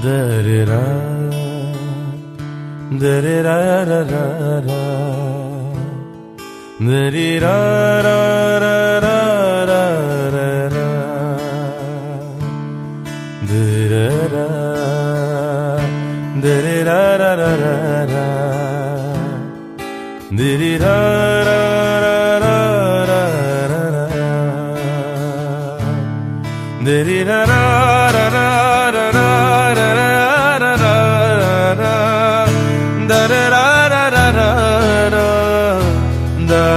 Dere ra, dere ra ra ra. Ra, dere ra ra ra ra ra ra. Ra, ra, dere ra ra ra ra. Ra, ra ra.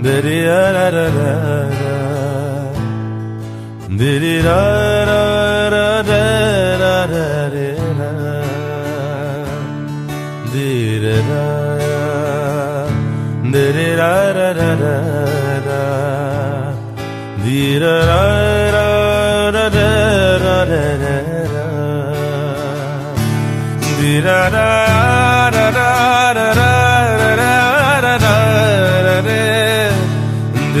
Diddy da da da da da Diddy da da da da da da Diddy da da Diddy da da da da da Diddy da da da da da da da Diddy da da